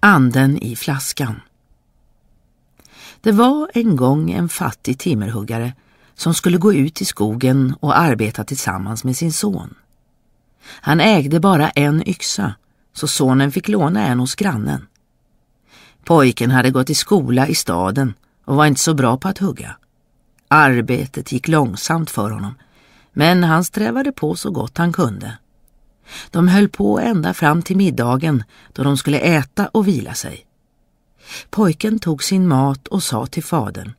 Anden i flaskan Det var en gång en fattig timmerhuggare som skulle gå ut i skogen och arbeta tillsammans med sin son. Han ägde bara en yxa, så sonen fick låna en hos grannen. Pojken hade gått i skola i staden och var inte så bra på att hugga. Arbetet gick långsamt för honom, men han strävade på så gott han kunde. De höll på ända fram till middagen då de skulle äta och vila sig. Pojken tog sin mat och sa till fadern.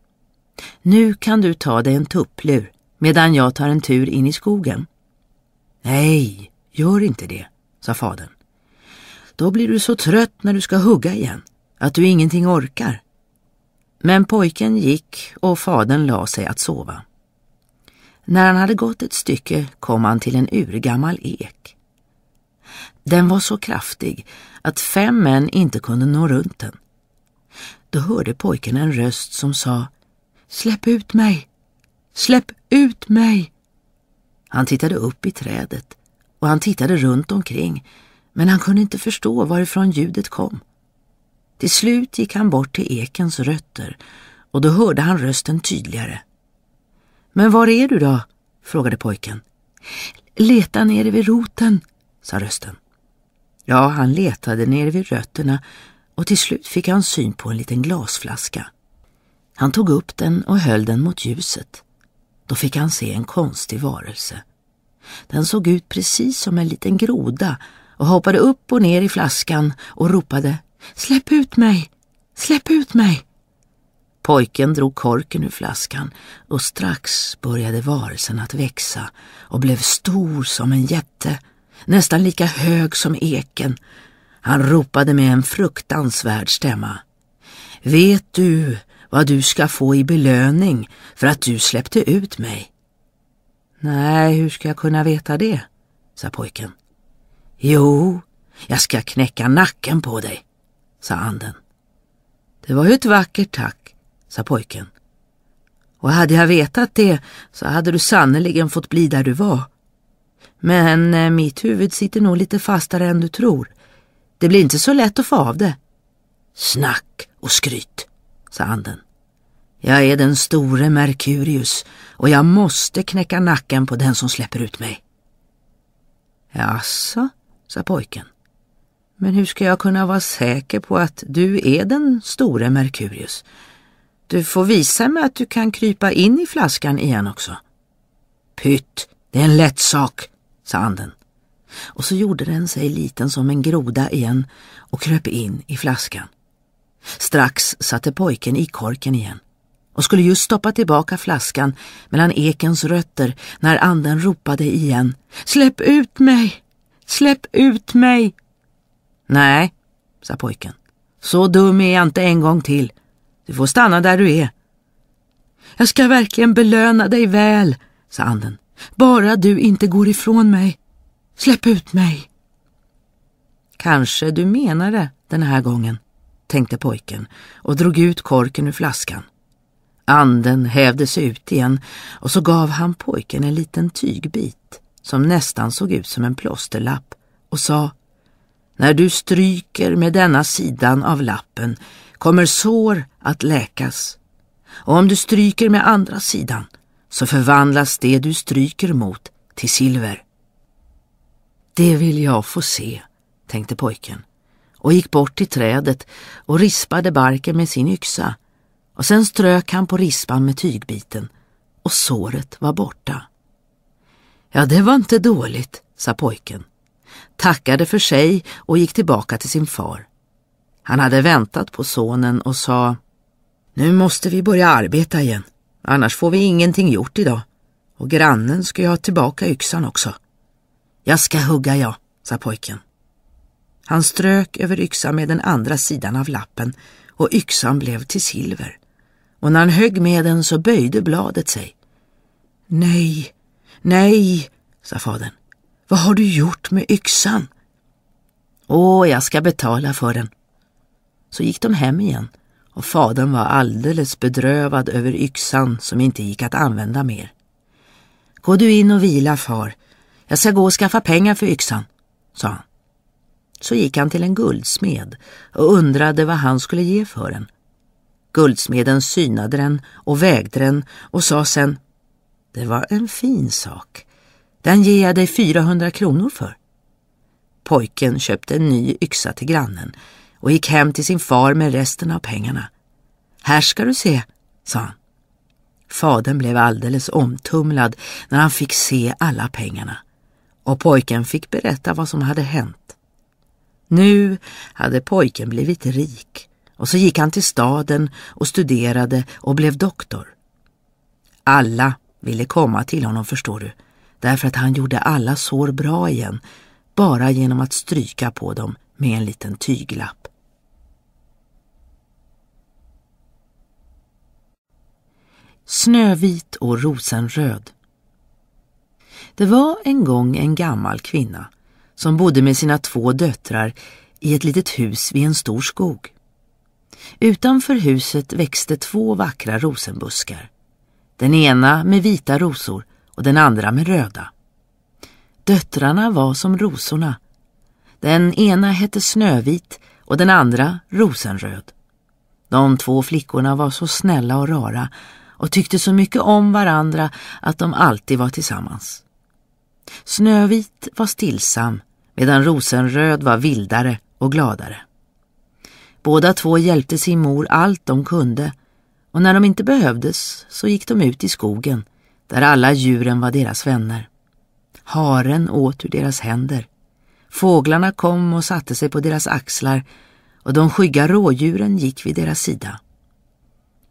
Nu kan du ta dig en tupplur medan jag tar en tur in i skogen. Nej, gör inte det, sa fadern. Då blir du så trött när du ska hugga igen att du ingenting orkar. Men pojken gick och fadern la sig att sova. När han hade gått ett stycke kom han till en urgammal ek. Den var så kraftig att fem män inte kunde nå runt den. Då hörde pojken en röst som sa Släpp ut mig! Släpp ut mig! Han tittade upp i trädet och han tittade runt omkring men han kunde inte förstå varifrån ljudet kom. Till slut gick han bort till ekens rötter och då hörde han rösten tydligare. Men var är du då? frågade pojken. Leta nere vid roten, sa rösten. Ja, han letade nere vid rötterna och till slut fick han syn på en liten glasflaska. Han tog upp den och höll den mot ljuset. Då fick han se en konstig varelse. Den såg ut precis som en liten groda och hoppade upp och ner i flaskan och ropade Släpp ut mig! Släpp ut mig! Pojken drog korken ur flaskan och strax började varelsen att växa och blev stor som en jätte, nästan lika hög som eken. Han ropade med en fruktansvärd stämma. Vet du vad du ska få i belöning för att du släppte ut mig? Nej, hur ska jag kunna veta det? sa pojken. Jo, jag ska knäcka nacken på dig, sa anden. Det var ju ett vackert tack, sa pojken. Och hade jag vetat det så hade du sannerligen fått bli där du var. Men eh, mitt huvud sitter nog lite fastare än du tror. Det blir inte så lätt att få av det. Snack och skryt, sa anden. Jag är den store Merkurius och jag måste knäcka nacken på den som släpper ut mig. Jaså, sa pojken. Men hur ska jag kunna vara säker på att du är den store Merkurius? Du får visa mig att du kan krypa in i flaskan igen också. Pytt, det är en lätt sak, sa anden. Och så gjorde den sig liten som en groda igen och kröp in i flaskan. Strax satte pojken i korken igen och skulle just stoppa tillbaka flaskan mellan ekens rötter när anden ropade igen. Släpp ut mig! Släpp ut mig! Nej, sa pojken. Så dum är jag inte en gång till. Du får stanna där du är. Jag ska verkligen belöna dig väl, sa anden. Bara du inte går ifrån mig. Släpp ut mig. Kanske du menar det den här gången, tänkte pojken och drog ut korken ur flaskan. Anden hävde sig ut igen och så gav han pojken en liten tygbit som nästan såg ut som en plåsterlapp och sa När du stryker med denna sidan av lappen kommer sår att läkas och om du stryker med andra sidan så förvandlas det du stryker mot till silver. Det vill jag få se, tänkte pojken och gick bort till trädet och rispade barken med sin yxa och sen strök han på rispan med tygbiten och såret var borta. Ja, det var inte dåligt, sa pojken, tackade för sig och gick tillbaka till sin far. Han hade väntat på sonen och sa Nu måste vi börja arbeta igen, annars får vi ingenting gjort idag. Och grannen ska ju ha tillbaka yxan också. Jag ska hugga, jag, sa pojken. Han strök över yxan med den andra sidan av lappen och yxan blev till silver. Och när han högg med den så böjde bladet sig. Nej, nej, sa fadern. Vad har du gjort med yxan? Åh, jag ska betala för den. Så gick de hem igen och fadern var alldeles bedrövad över yxan som inte gick att använda mer. Gå du in och vila, far. Jag ska gå och skaffa pengar för yxan, sa han. så gick han till en guldsmed och undrade vad han skulle ge för den. Guldsmeden synade den och vägde den och sa sen Det var en fin sak. Den ger jag dig 400 kronor för. Pojken köpte en ny yxa till grannen och gick hem till sin far med resten av pengarna. Här ska du se, sa han. Fadern blev alldeles omtumlad när han fick se alla pengarna och pojken fick berätta vad som hade hänt. Nu hade pojken blivit rik och så gick han till staden och studerade och blev doktor. Alla ville komma till honom förstår du, därför att han gjorde alla sår bra igen bara genom att stryka på dem med en liten tyglapp. Snövit och rosenröd Det var en gång en gammal kvinna som bodde med sina två döttrar i ett litet hus vid en stor skog. Utanför huset växte två vackra rosenbuskar. Den ena med vita rosor och den andra med röda. Döttrarna var som rosorna. Den ena hette Snövit och den andra Rosenröd. De två flickorna var så snälla och rara och tyckte så mycket om varandra att de alltid var tillsammans. Snövit var stillsam medan Rosenröd var vildare och gladare. Båda två hjälpte sin mor allt de kunde och när de inte behövdes så gick de ut i skogen där alla djuren var deras vänner. Haren åt ur deras händer. Fåglarna kom och satte sig på deras axlar och de skygga rådjuren gick vid deras sida.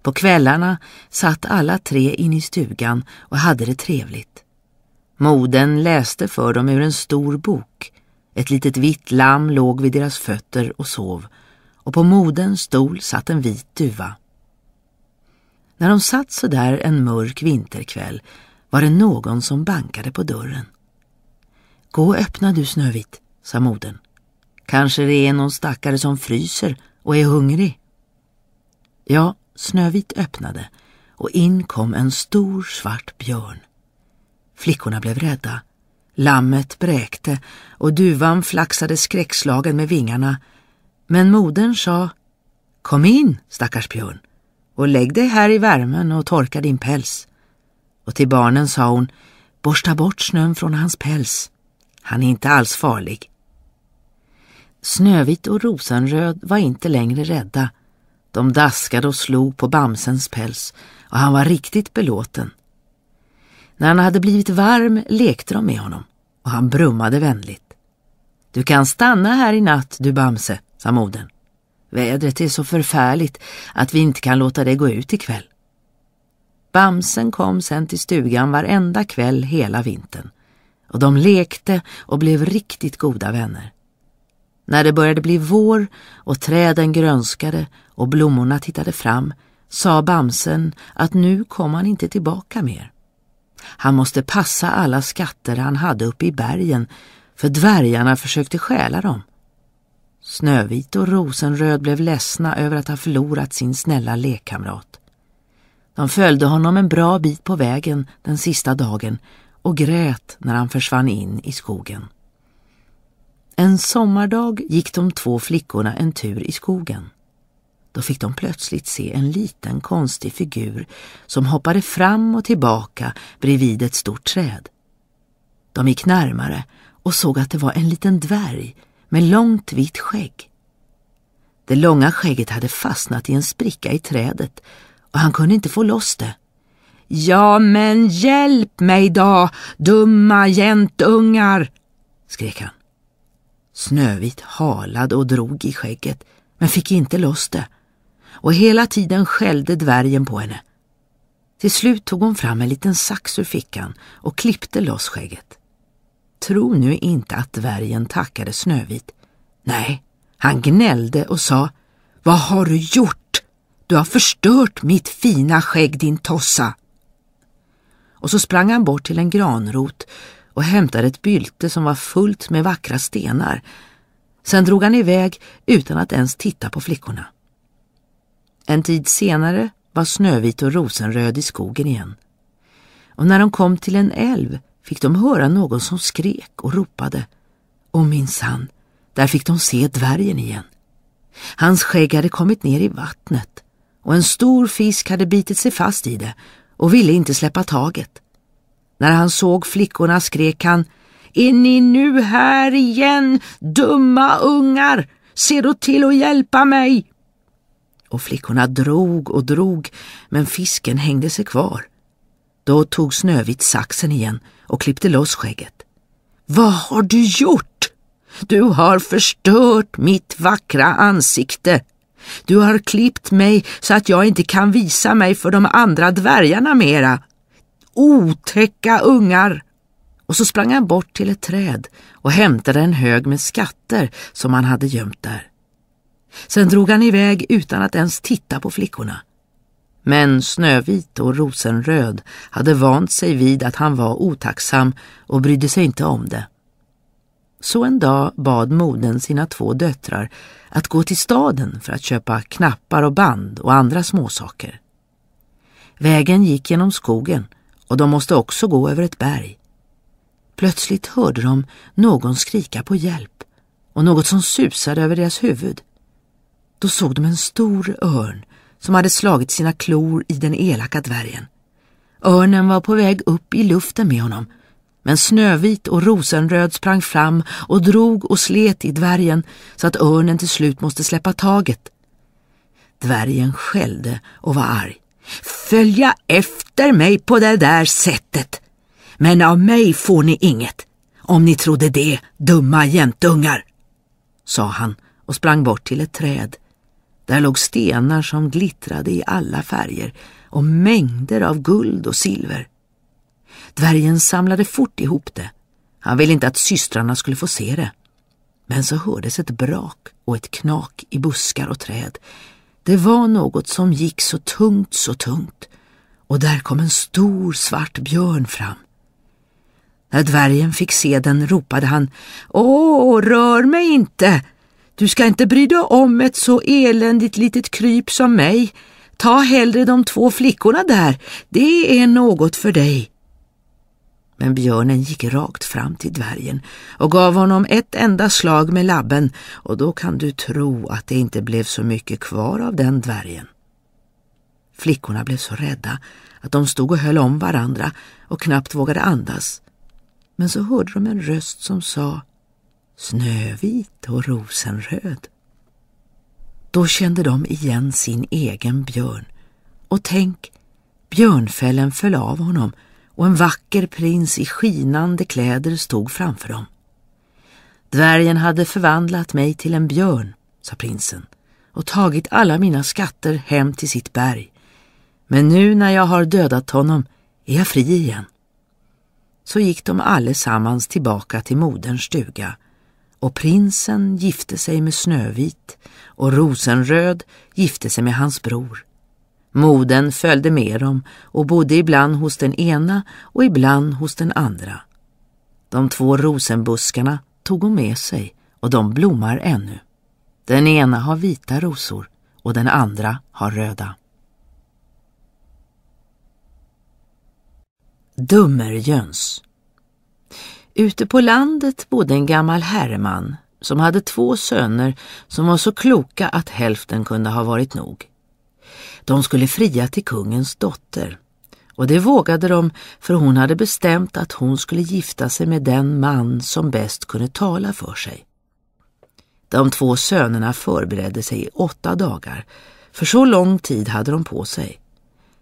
På kvällarna satt alla tre in i stugan och hade det trevligt. Moden läste för dem ur en stor bok. Ett litet vitt lamm låg vid deras fötter och sov och på modens stol satt en vit duva. När de satt så där en mörk vinterkväll var det någon som bankade på dörren. Gå och öppna du Snövit, sa modern. Kanske det är någon stackare som fryser och är hungrig. Ja, Snövit öppnade och in kom en stor svart björn. Flickorna blev rädda. Lammet bräkte och duvan flaxade skräckslagen med vingarna. Men modern sa Kom in, stackars björn, och lägg dig här i värmen och torka din päls. Och till barnen sa hon Borsta bort snön från hans päls. Han är inte alls farlig. Snövit och Rosenröd var inte längre rädda. De daskade och slog på Bamsens päls och han var riktigt belåten. När han hade blivit varm lekte de med honom och han brummade vänligt. Du kan stanna här i natt, du Bamse, sa modern. Vädret är så förfärligt att vi inte kan låta dig gå ut ikväll. Bamsen kom sen till stugan varenda kväll hela vintern och de lekte och blev riktigt goda vänner. När det började bli vår och träden grönskade och blommorna tittade fram sa Bamsen att nu kom han inte tillbaka mer. Han måste passa alla skatter han hade uppe i bergen för dvärgarna försökte stjäla dem. Snövit och Rosenröd blev ledsna över att ha förlorat sin snälla lekkamrat. De följde honom en bra bit på vägen den sista dagen och grät när han försvann in i skogen. En sommardag gick de två flickorna en tur i skogen. Då fick de plötsligt se en liten konstig figur som hoppade fram och tillbaka bredvid ett stort träd. De gick närmare och såg att det var en liten dvärg med långt vitt skägg. Det långa skägget hade fastnat i en spricka i trädet och han kunde inte få loss det. Ja, men hjälp mig då, dumma jäntungar, skrek han. Snövit halade och drog i skägget, men fick inte loss det. Och hela tiden skällde dvärgen på henne. Till slut tog hon fram en liten sax ur fickan och klippte loss skägget. Tro nu inte att dvärgen tackade Snövit. Nej, han gnällde och sa Vad har du gjort? Du har förstört mitt fina skägg din tossa och så sprang han bort till en granrot och hämtade ett bylte som var fullt med vackra stenar. Sen drog han iväg utan att ens titta på flickorna. En tid senare var Snövit och Rosenröd i skogen igen. Och när de kom till en älv fick de höra någon som skrek och ropade. Och minsann, Där fick de se dvärgen igen. Hans skägg hade kommit ner i vattnet och en stor fisk hade bitit sig fast i det och ville inte släppa taget. När han såg flickorna skrek han Är ni nu här igen, dumma ungar? Se då till att hjälpa mig! Och flickorna drog och drog, men fisken hängde sig kvar. Då tog Snövit saxen igen och klippte loss skägget. Vad har du gjort? Du har förstört mitt vackra ansikte. Du har klippt mig så att jag inte kan visa mig för de andra dvärgarna mera. Otäcka ungar! Och så sprang han bort till ett träd och hämtade en hög med skatter som han hade gömt där. Sen drog han iväg utan att ens titta på flickorna. Men Snövit och Rosenröd hade vant sig vid att han var otacksam och brydde sig inte om det. Så en dag bad moden sina två döttrar att gå till staden för att köpa knappar och band och andra småsaker. Vägen gick genom skogen och de måste också gå över ett berg. Plötsligt hörde de någon skrika på hjälp och något som susade över deras huvud. Då såg de en stor örn som hade slagit sina klor i den elaka dvärgen. Örnen var på väg upp i luften med honom men Snövit och Rosenröd sprang fram och drog och slet i dvärgen så att örnen till slut måste släppa taget. Dvärgen skällde och var arg. Följa efter mig på det där sättet. Men av mig får ni inget, om ni trodde det, dumma jäntungar, sa han och sprang bort till ett träd. Där låg stenar som glittrade i alla färger och mängder av guld och silver. Dvärgen samlade fort ihop det. Han ville inte att systrarna skulle få se det. Men så hördes ett brak och ett knak i buskar och träd. Det var något som gick så tungt, så tungt. Och där kom en stor svart björn fram. När dvärgen fick se den ropade han Åh, rör mig inte! Du ska inte bry dig om ett så eländigt litet kryp som mig. Ta hellre de två flickorna där, det är något för dig. Men björnen gick rakt fram till dvärgen och gav honom ett enda slag med labben och då kan du tro att det inte blev så mycket kvar av den dvärgen. Flickorna blev så rädda att de stod och höll om varandra och knappt vågade andas. Men så hörde de en röst som sa Snövit och rosenröd. Då kände de igen sin egen björn och tänk, björnfällen föll av honom och en vacker prins i skinande kläder stod framför dem. Dvärgen hade förvandlat mig till en björn, sa prinsen, och tagit alla mina skatter hem till sitt berg. Men nu när jag har dödat honom är jag fri igen. Så gick de allesammans tillbaka till moderns stuga och prinsen gifte sig med Snövit och Rosenröd gifte sig med hans bror. Moden följde med dem och bodde ibland hos den ena och ibland hos den andra. De två rosenbuskarna tog hon med sig och de blommar ännu. Den ena har vita rosor och den andra har röda. Dummerjöns Ute på landet bodde en gammal herreman som hade två söner som var så kloka att hälften kunde ha varit nog. De skulle fria till kungens dotter. Och det vågade de för hon hade bestämt att hon skulle gifta sig med den man som bäst kunde tala för sig. De två sönerna förberedde sig i åtta dagar, för så lång tid hade de på sig.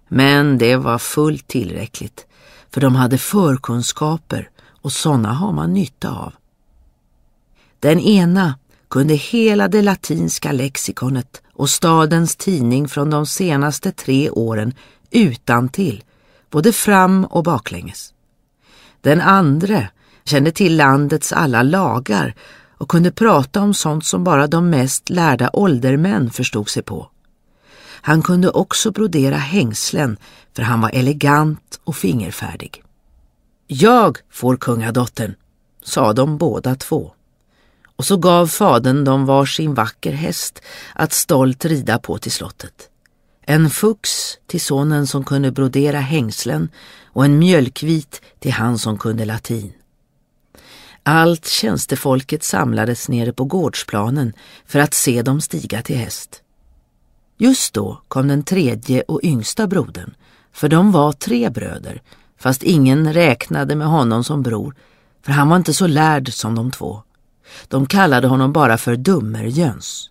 Men det var fullt tillräckligt, för de hade förkunskaper och sådana har man nytta av. Den ena kunde hela det latinska lexikonet och stadens tidning från de senaste tre åren utan till, både fram och baklänges. Den andra kände till landets alla lagar och kunde prata om sånt som bara de mest lärda åldermän förstod sig på. Han kunde också brodera hängslen för han var elegant och fingerfärdig. Jag får kungadottern, sa de båda två och så gav fadern dem var sin vacker häst att stolt rida på till slottet. En fux till sonen som kunde brodera hängslen och en mjölkvit till han som kunde latin. Allt tjänstefolket samlades nere på gårdsplanen för att se dem stiga till häst. Just då kom den tredje och yngsta brodern, för de var tre bröder, fast ingen räknade med honom som bror, för han var inte så lärd som de två. De kallade honom bara för Dummerjöns.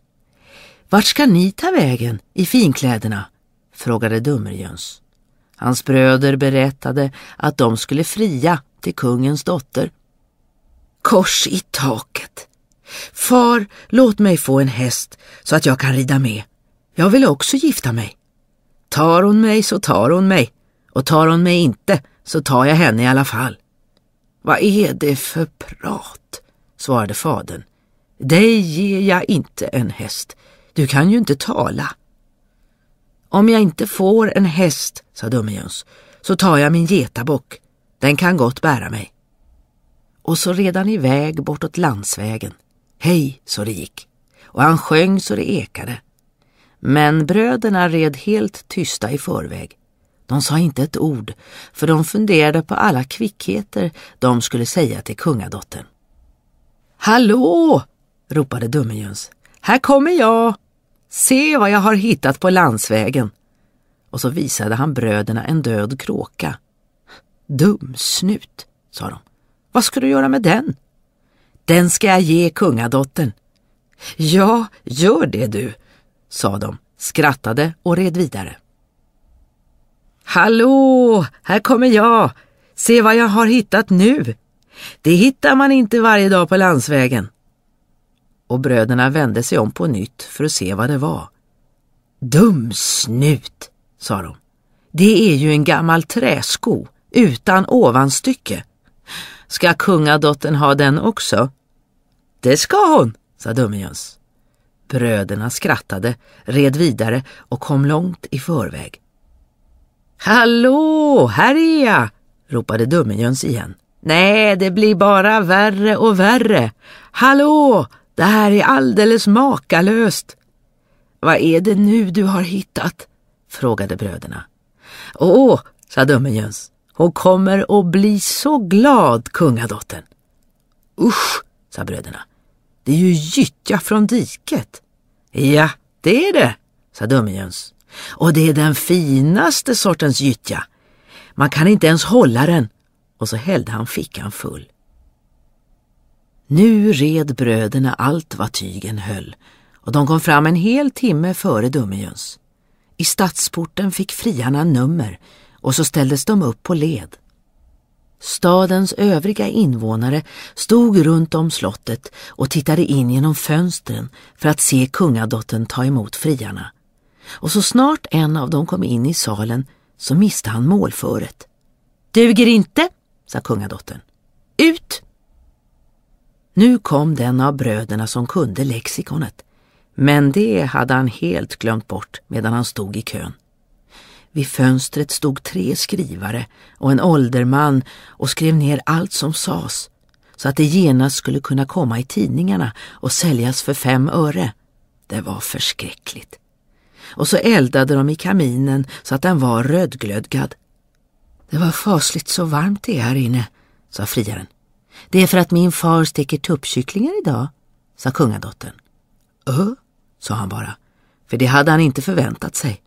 Vart ska ni ta vägen i finkläderna? frågade Dummerjöns. Hans bröder berättade att de skulle fria till kungens dotter. Kors i taket. Far, låt mig få en häst så att jag kan rida med. Jag vill också gifta mig. Tar hon mig så tar hon mig och tar hon mig inte så tar jag henne i alla fall. Vad är det för prat? svarade fadern. Dig ger jag inte en häst. Du kan ju inte tala. Om jag inte får en häst, sa Dummejöns, så tar jag min getabock. Den kan gott bära mig. Och så red han iväg bortåt landsvägen. Hej, så det gick. Och han sjöng så det ekade. Men bröderna red helt tysta i förväg. De sa inte ett ord, för de funderade på alla kvickheter de skulle säga till kungadottern. Hallå! ropade Dummejöns. Här kommer jag! Se vad jag har hittat på landsvägen! Och så visade han bröderna en död kråka. Dumsnut, sa de. Vad ska du göra med den? Den ska jag ge kungadottern. Ja, gör det du, sa de, skrattade och red vidare. Hallå, här kommer jag! Se vad jag har hittat nu! Det hittar man inte varje dag på landsvägen. Och bröderna vände sig om på nytt för att se vad det var. Dumsnut, sa de. Det är ju en gammal träsko utan ovanstycke. Ska kungadottern ha den också? Det ska hon, sa Dummejöns. Bröderna skrattade, red vidare och kom långt i förväg. Hallå, här är jag, ropade Dummejöns igen. Nej, det blir bara värre och värre. Hallå, det här är alldeles makalöst. Vad är det nu du har hittat? frågade bröderna. Åh, sa Dummejöns, hon kommer att bli så glad, kungadottern. Usch, sa bröderna. Det är ju gyttja från diket. Ja, det är det, sa Dummejöns. Och det är den finaste sortens gyttja. Man kan inte ens hålla den. Och så hällde han fickan full. Nu red bröderna allt vad tygen höll och de kom fram en hel timme före Dummejöns. I stadsporten fick friarna nummer och så ställdes de upp på led. Stadens övriga invånare stod runt om slottet och tittade in genom fönstren för att se kungadottern ta emot friarna. Och så snart en av dem kom in i salen så miste han målföret. Duger inte, sa kungadottern. Ut! Nu kom den av bröderna som kunde lexikonet, men det hade han helt glömt bort medan han stod i kön. Vid fönstret stod tre skrivare och en ålderman och skrev ner allt som sades så att det genast skulle kunna komma i tidningarna och säljas för fem öre. Det var förskräckligt. Och så eldade de i kaminen så att den var rödglödgad. Det var fasligt så varmt det är här inne, sa friaren. Det är för att min far steker tuppkycklingar idag, sa kungadottern. Öh, sa han bara, för det hade han inte förväntat sig.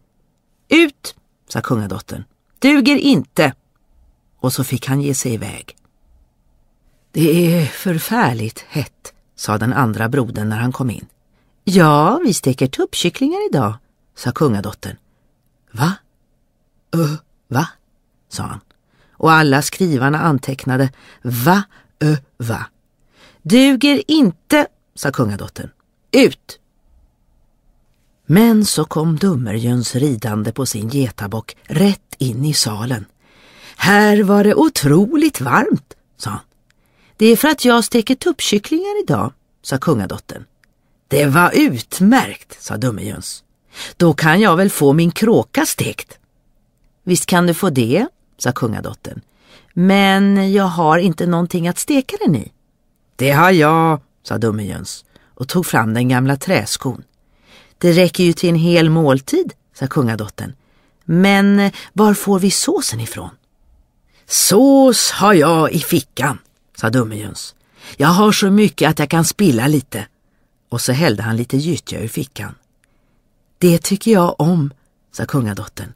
Ut, sa kungadottern. Duger inte. Och så fick han ge sig iväg. Det är förfärligt hett, sa den andra brodern när han kom in. Ja, vi steker tuppkycklingar idag, sa kungadottern. Va? Ö, va? sa han. Och alla skrivarna antecknade va, ö, va. Duger inte, sa kungadottern. Ut! Men så kom Dummerjöns ridande på sin getabock rätt in i salen. Här var det otroligt varmt, sa han. Det är för att jag steker tuppkycklingar idag, sa kungadottern. Det var utmärkt, sa Dummerjöns. Då kan jag väl få min kråka stekt. Visst kan du få det, sa kungadottern. Men jag har inte någonting att steka den i. Det har jag, sa Dummerjöns och tog fram den gamla träskon. Det räcker ju till en hel måltid, sa kungadottern. Men var får vi såsen ifrån? Sås har jag i fickan, sa Dummerjöns. Jag har så mycket att jag kan spilla lite. Och så hällde han lite gyttja ur fickan. Det tycker jag om, sa kungadottern.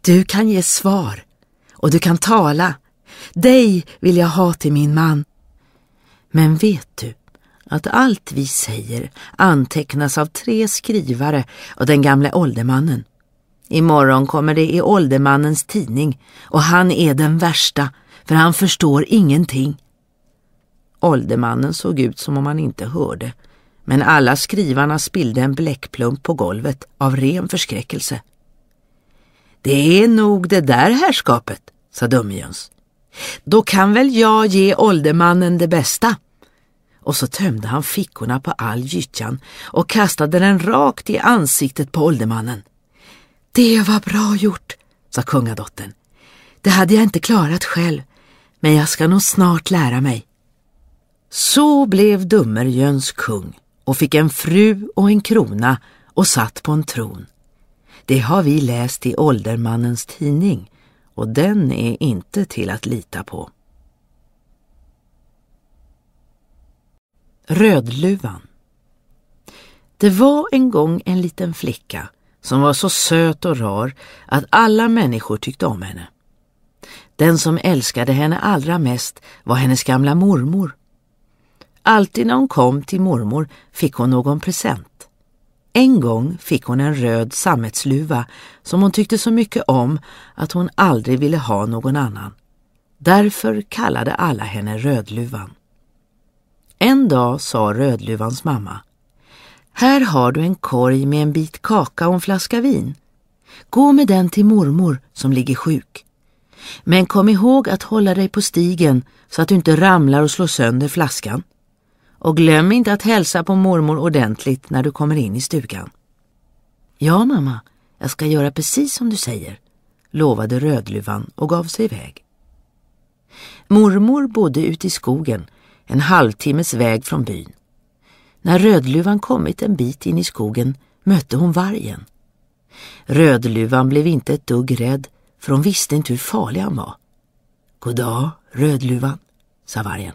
Du kan ge svar och du kan tala. Dig vill jag ha till min man. Men vet du att allt vi säger antecknas av tre skrivare och den gamle åldermannen? Imorgon kommer det i åldermannens tidning och han är den värsta för han förstår ingenting. Åldermannen såg ut som om han inte hörde men alla skrivarna spillde en bläckplump på golvet av ren förskräckelse. Det är nog det där härskapet, sa Dummejöns. Då kan väl jag ge åldermannen det bästa. Och så tömde han fickorna på all gyttjan och kastade den rakt i ansiktet på åldermannen. Det var bra gjort, sa kungadottern. Det hade jag inte klarat själv, men jag ska nog snart lära mig. Så blev Dummerjöns kung och fick en fru och en krona och satt på en tron. Det har vi läst i åldermannens tidning och den är inte till att lita på. Rödluvan Det var en gång en liten flicka som var så söt och rar att alla människor tyckte om henne. Den som älskade henne allra mest var hennes gamla mormor. Alltid när hon kom till mormor fick hon någon present. En gång fick hon en röd sammetsluva som hon tyckte så mycket om att hon aldrig ville ha någon annan. Därför kallade alla henne Rödluvan. En dag sa Rödluvans mamma Här har du en korg med en bit kaka och en flaska vin. Gå med den till mormor som ligger sjuk. Men kom ihåg att hålla dig på stigen så att du inte ramlar och slår sönder flaskan. Och glöm inte att hälsa på mormor ordentligt när du kommer in i stugan. Ja, mamma, jag ska göra precis som du säger, lovade Rödluvan och gav sig iväg. Mormor bodde ute i skogen, en halvtimmes väg från byn. När Rödluvan kommit en bit in i skogen mötte hon vargen. Rödluvan blev inte ett dugg rädd, för hon visste inte hur farlig han var. Goddag, Rödluvan, sa vargen.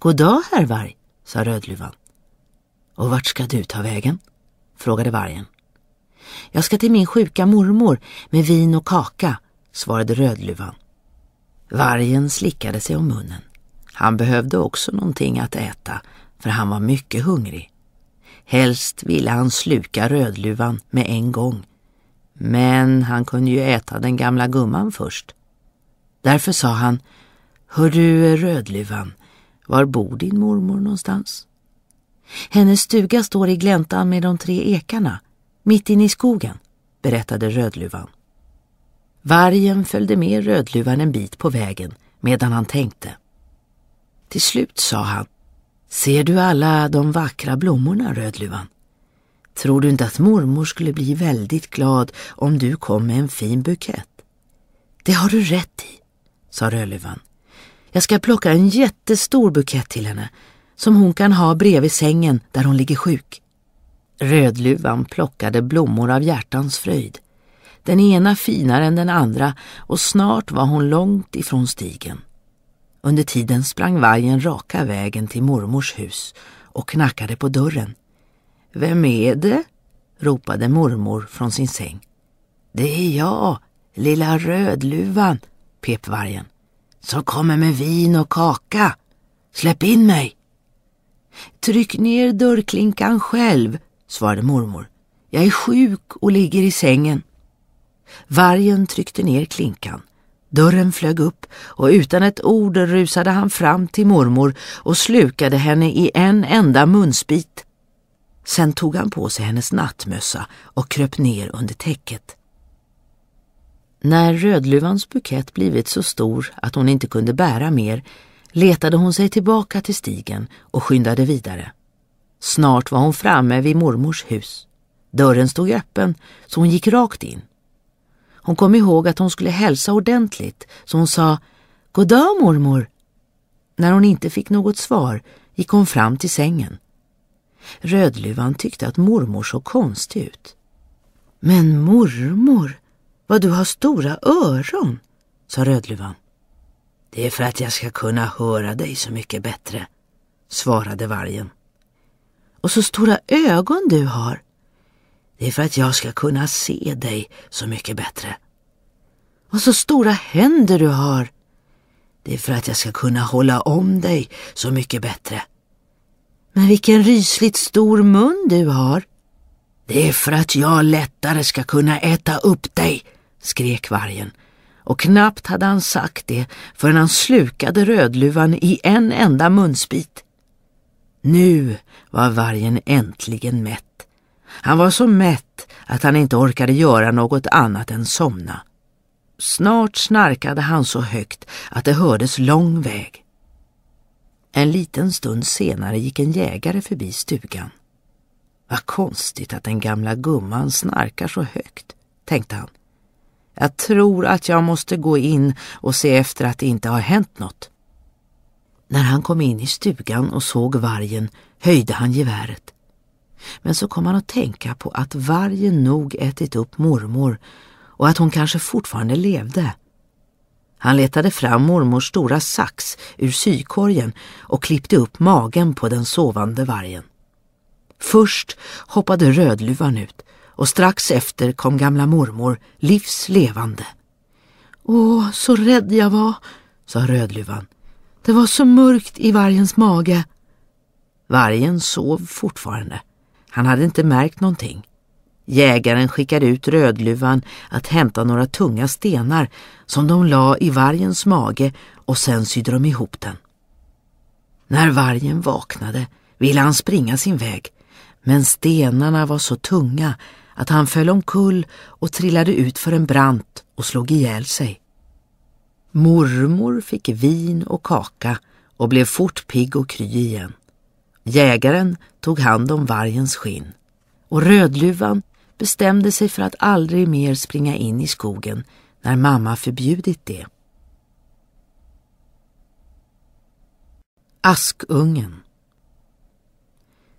God dag, herr varg, sa Rödluvan. Och vart ska du ta vägen? frågade vargen. Jag ska till min sjuka mormor med vin och kaka, svarade Rödluvan. Vargen slickade sig om munnen. Han behövde också någonting att äta, för han var mycket hungrig. Helst ville han sluka Rödluvan med en gång. Men han kunde ju äta den gamla gumman först. Därför sa han, Hör du Rödluvan, var bor din mormor någonstans? Hennes stuga står i gläntan med de tre ekarna, mitt inne i skogen, berättade Rödluvan. Vargen följde med Rödluvan en bit på vägen medan han tänkte. Till slut sa han, ser du alla de vackra blommorna, Rödluvan? Tror du inte att mormor skulle bli väldigt glad om du kom med en fin bukett? Det har du rätt i, sa Rödluvan. Jag ska plocka en jättestor bukett till henne som hon kan ha bredvid sängen där hon ligger sjuk. Rödluvan plockade blommor av hjärtans fröjd. Den ena finare än den andra och snart var hon långt ifrån stigen. Under tiden sprang vargen raka vägen till mormors hus och knackade på dörren. Vem är det? ropade mormor från sin säng. Det är jag, lilla Rödluvan, pep vargen som kommer med vin och kaka. Släpp in mig! Tryck ner dörrklinkan själv, svarade mormor. Jag är sjuk och ligger i sängen. Vargen tryckte ner klinkan. Dörren flög upp och utan ett ord rusade han fram till mormor och slukade henne i en enda munsbit. Sen tog han på sig hennes nattmössa och kröp ner under täcket. När Rödluvans bukett blivit så stor att hon inte kunde bära mer letade hon sig tillbaka till stigen och skyndade vidare. Snart var hon framme vid mormors hus. Dörren stod öppen så hon gick rakt in. Hon kom ihåg att hon skulle hälsa ordentligt så hon sa ”Goddag mormor. När hon inte fick något svar gick hon fram till sängen. Rödluvan tyckte att mormor såg konstig ut. Men mormor, vad du har stora öron, sa Rödluvan. Det är för att jag ska kunna höra dig så mycket bättre, svarade vargen. Och så stora ögon du har. Det är för att jag ska kunna se dig så mycket bättre. Och så stora händer du har. Det är för att jag ska kunna hålla om dig så mycket bättre. Men vilken rysligt stor mun du har. Det är för att jag lättare ska kunna äta upp dig, skrek vargen. Och knappt hade han sagt det förrän han slukade rödluvan i en enda munsbit. Nu var vargen äntligen mätt. Han var så mätt att han inte orkade göra något annat än somna. Snart snarkade han så högt att det hördes lång väg. En liten stund senare gick en jägare förbi stugan. Vad konstigt att den gamla gumman snarkar så högt, tänkte han. Jag tror att jag måste gå in och se efter att det inte har hänt något. När han kom in i stugan och såg vargen höjde han geväret. Men så kom han att tänka på att vargen nog ätit upp mormor och att hon kanske fortfarande levde. Han letade fram mormors stora sax ur sykorgen och klippte upp magen på den sovande vargen. Först hoppade Rödluvan ut och strax efter kom gamla mormor livs levande. Åh, så rädd jag var, sa Rödluvan. Det var så mörkt i vargens mage. Vargen sov fortfarande. Han hade inte märkt någonting. Jägaren skickade ut Rödluvan att hämta några tunga stenar som de la i vargens mage och sen sydde de ihop den. När vargen vaknade ville han springa sin väg, men stenarna var så tunga att han föll omkull och trillade ut för en brant och slog ihjäl sig. Mormor fick vin och kaka och blev fort pigg och kry igen. Jägaren tog hand om vargens skinn och Rödluvan bestämde sig för att aldrig mer springa in i skogen när mamma förbjudit det. Askungen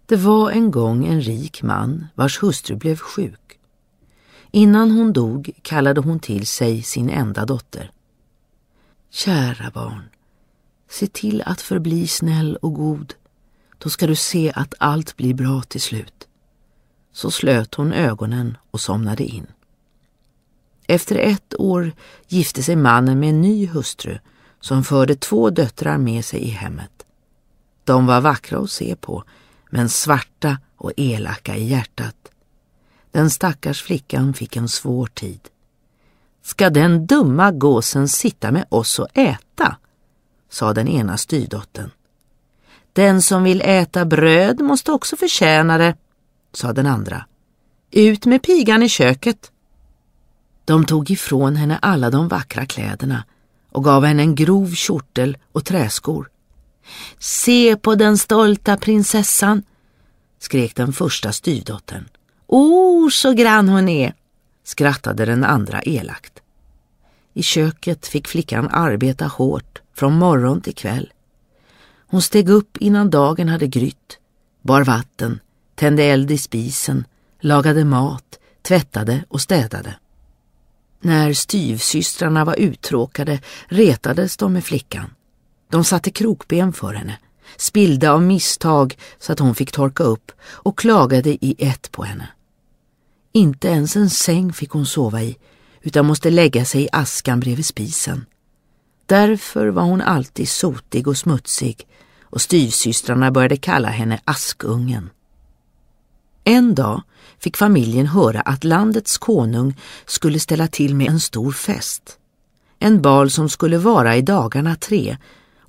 det var en gång en rik man vars hustru blev sjuk. Innan hon dog kallade hon till sig sin enda dotter. Kära barn, se till att förbli snäll och god. Då ska du se att allt blir bra till slut. Så slöt hon ögonen och somnade in. Efter ett år gifte sig mannen med en ny hustru som förde två döttrar med sig i hemmet. De var vackra att se på, men svarta och elaka i hjärtat. Den stackars flickan fick en svår tid. Ska den dumma gåsen sitta med oss och äta? sa den ena styrdottern. Den som vill äta bröd måste också förtjäna det, sa den andra. Ut med pigan i köket. De tog ifrån henne alla de vackra kläderna och gav henne en grov kjortel och träskor. Se på den stolta prinsessan, skrek den första styvdottern. O, så grann hon är, skrattade den andra elakt. I köket fick flickan arbeta hårt från morgon till kväll. Hon steg upp innan dagen hade grytt, bar vatten, tände eld i spisen, lagade mat, tvättade och städade. När styvsystrarna var uttråkade retades de med flickan. De satte krokben för henne, spillde av misstag så att hon fick torka upp och klagade i ett på henne. Inte ens en säng fick hon sova i utan måste lägga sig i askan bredvid spisen. Därför var hon alltid sotig och smutsig och styvsystrarna började kalla henne Askungen. En dag fick familjen höra att landets konung skulle ställa till med en stor fest. En bal som skulle vara i dagarna tre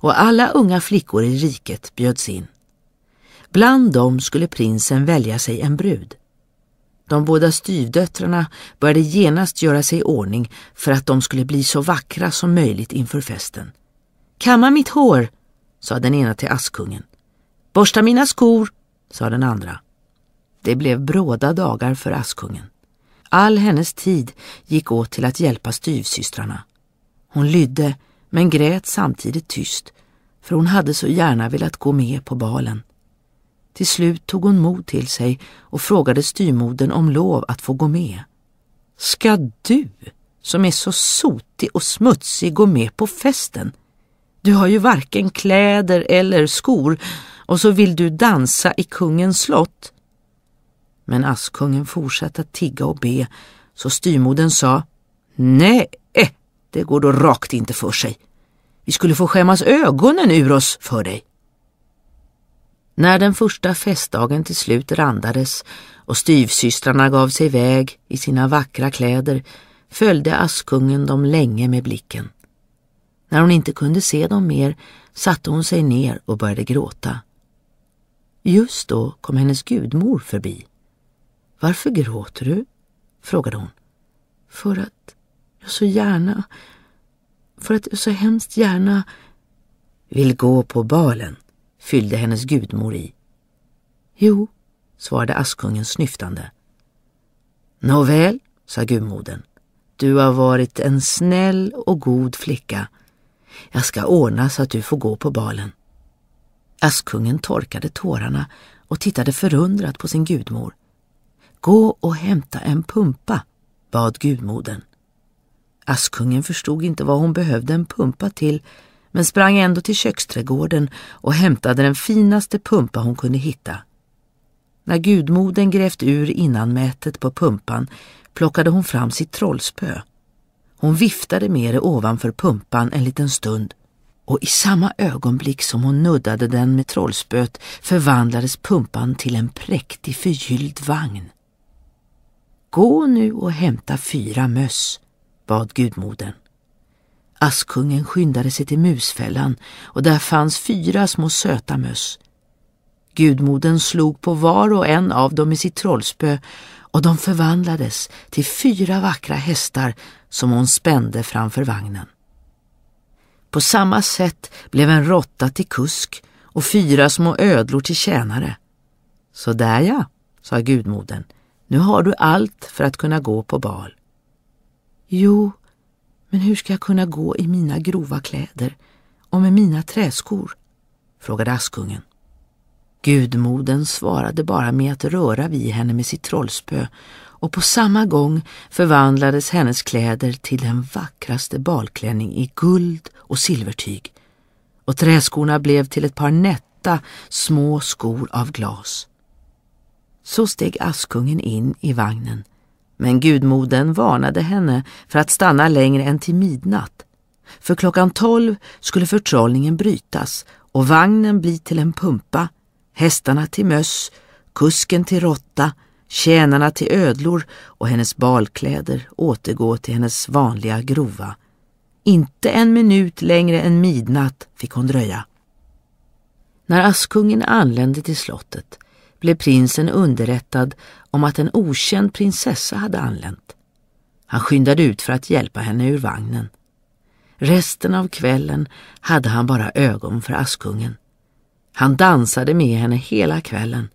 och alla unga flickor i riket bjöds in. Bland dem skulle prinsen välja sig en brud. De båda styvdöttrarna började genast göra sig i ordning för att de skulle bli så vackra som möjligt inför festen. Kamma mitt hår, sa den ena till Askungen. Borsta mina skor, sa den andra. Det blev bråda dagar för Askungen. All hennes tid gick åt till att hjälpa styvsystrarna. Hon lydde men grät samtidigt tyst för hon hade så gärna velat gå med på balen. Till slut tog hon mod till sig och frågade styrmodern om lov att få gå med. Ska du, som är så sotig och smutsig, gå med på festen? Du har ju varken kläder eller skor och så vill du dansa i kungens slott. Men Askungen fortsatte att tigga och be, så styrmodern sa Nej, det går då rakt inte för sig. Vi skulle få skämmas ögonen ur oss för dig. När den första festdagen till slut randades och styvsystrarna gav sig iväg i sina vackra kläder följde Askungen dem länge med blicken. När hon inte kunde se dem mer satte hon sig ner och började gråta. Just då kom hennes gudmor förbi. Varför gråter du? frågade hon. För att jag så gärna, för att jag så hemskt gärna vill gå på balen, fyllde hennes gudmor i. Jo, svarade Askungen snyftande. Nåväl, sa gudmodern. Du har varit en snäll och god flicka. Jag ska ordna så att du får gå på balen. Askungen torkade tårarna och tittade förundrat på sin gudmor. Gå och hämta en pumpa, bad gudmodern. Askungen förstod inte vad hon behövde en pumpa till men sprang ändå till köksträdgården och hämtade den finaste pumpa hon kunde hitta. När gudmoden grävt ur innanmätet på pumpan plockade hon fram sitt trollspö. Hon viftade med det ovanför pumpan en liten stund och i samma ögonblick som hon nuddade den med trollspöt förvandlades pumpan till en präktig förgylld vagn. Gå nu och hämta fyra möss, bad gudmodern. Askungen skyndade sig till musfällan och där fanns fyra små söta möss. Gudmodern slog på var och en av dem med sitt trollspö och de förvandlades till fyra vackra hästar som hon spände framför vagnen. På samma sätt blev en råtta till kusk och fyra små ödlor till tjänare. Så där ja, sa gudmodern, nu har du allt för att kunna gå på bal. Jo, men hur ska jag kunna gå i mina grova kläder och med mina träskor? frågade Askungen. Gudmoden svarade bara med att röra vid henne med sitt trollspö och på samma gång förvandlades hennes kläder till den vackraste balklänning i guld och silvertyg och träskorna blev till ett par nätta små skor av glas. Så steg Askungen in i vagnen men gudmoden varnade henne för att stanna längre än till midnatt. För klockan tolv skulle förtrollningen brytas och vagnen bli till en pumpa, hästarna till möss, kusken till råtta, tjänarna till ödlor och hennes balkläder återgå till hennes vanliga grova. Inte en minut längre än midnatt fick hon dröja. När Askungen anlände till slottet blev prinsen underrättad om att en okänd prinsessa hade anlänt. Han skyndade ut för att hjälpa henne ur vagnen. Resten av kvällen hade han bara ögon för Askungen. Han dansade med henne hela kvällen.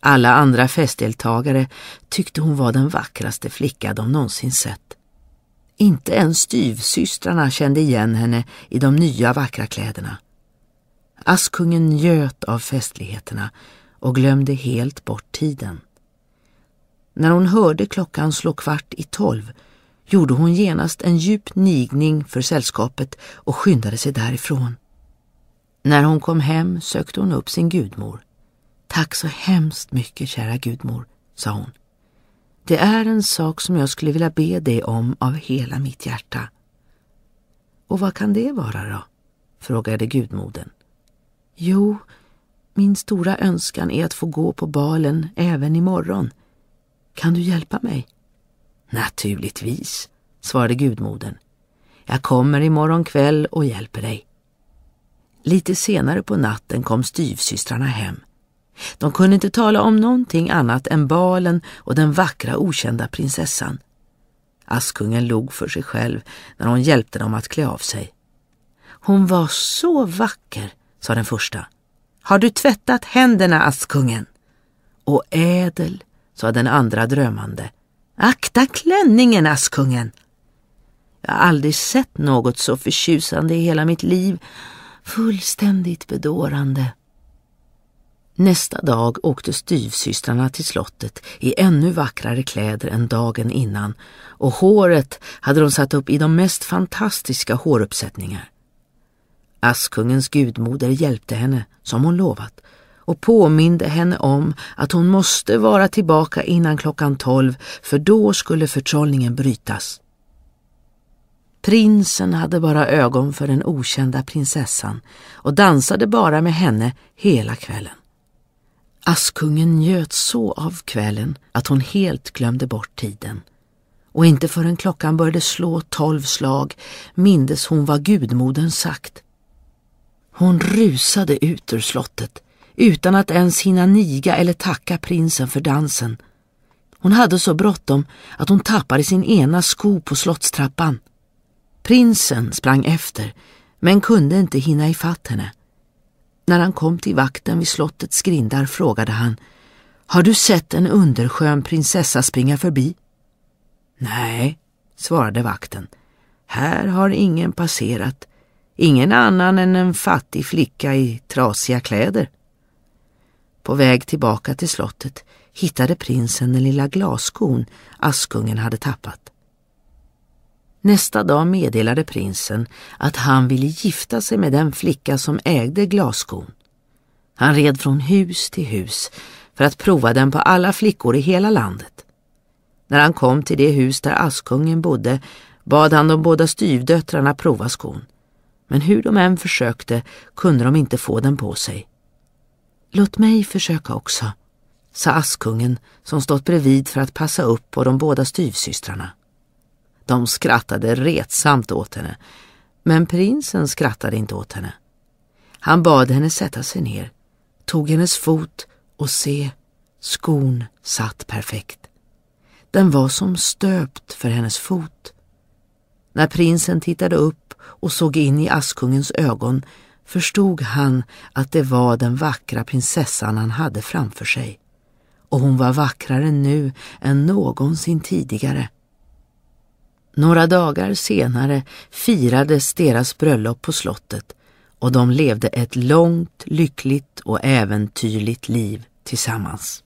Alla andra festdeltagare tyckte hon var den vackraste flicka de någonsin sett. Inte ens styvsystrarna kände igen henne i de nya vackra kläderna. Askungen njöt av festligheterna och glömde helt bort tiden. När hon hörde klockan slå kvart i tolv gjorde hon genast en djup nigning för sällskapet och skyndade sig därifrån. När hon kom hem sökte hon upp sin gudmor. Tack så hemskt mycket, kära gudmor, sa hon. Det är en sak som jag skulle vilja be dig om av hela mitt hjärta. Och vad kan det vara då? frågade gudmodern. Jo, min stora önskan är att få gå på balen även imorgon. Kan du hjälpa mig? Naturligtvis, svarade gudmodern. Jag kommer imorgon kväll och hjälper dig. Lite senare på natten kom styvsystrarna hem. De kunde inte tala om någonting annat än balen och den vackra okända prinsessan. Askungen log för sig själv när hon hjälpte dem att klä av sig. Hon var så vacker, sa den första. Har du tvättat händerna, Askungen? Och ädel, sa den andra drömmande. Akta klänningen, Askungen! Jag har aldrig sett något så förtjusande i hela mitt liv. Fullständigt bedårande. Nästa dag åkte styvsystrarna till slottet i ännu vackrare kläder än dagen innan och håret hade de satt upp i de mest fantastiska håruppsättningar. Askungens gudmoder hjälpte henne, som hon lovat, och påminde henne om att hon måste vara tillbaka innan klockan tolv för då skulle förtrollningen brytas. Prinsen hade bara ögon för den okända prinsessan och dansade bara med henne hela kvällen. Askungen njöt så av kvällen att hon helt glömde bort tiden. Och inte förrän klockan började slå tolv slag mindes hon vad gudmodern sagt. Hon rusade ut ur slottet utan att ens hinna niga eller tacka prinsen för dansen. Hon hade så bråttom att hon tappade sin ena sko på slottstrappan. Prinsen sprang efter men kunde inte hinna ifatt henne. När han kom till vakten vid slottets grindar frågade han Har du sett en underskön prinsessa springa förbi? Nej, svarade vakten. Här har ingen passerat. Ingen annan än en fattig flicka i trasiga kläder. På väg tillbaka till slottet hittade prinsen den lilla glasskon Askungen hade tappat. Nästa dag meddelade prinsen att han ville gifta sig med den flicka som ägde glasskon. Han red från hus till hus för att prova den på alla flickor i hela landet. När han kom till det hus där Askungen bodde bad han de båda styvdöttrarna prova skon. Men hur de än försökte kunde de inte få den på sig. Låt mig försöka också, sa Askungen som stått bredvid för att passa upp på de båda styvsystrarna. De skrattade retsamt åt henne, men prinsen skrattade inte åt henne. Han bad henne sätta sig ner, tog hennes fot och se, skon satt perfekt. Den var som stöpt för hennes fot. När prinsen tittade upp och såg in i Askungens ögon förstod han att det var den vackra prinsessan han hade framför sig. Och hon var vackrare nu än någonsin tidigare. Några dagar senare firades deras bröllop på slottet och de levde ett långt, lyckligt och äventyrligt liv tillsammans.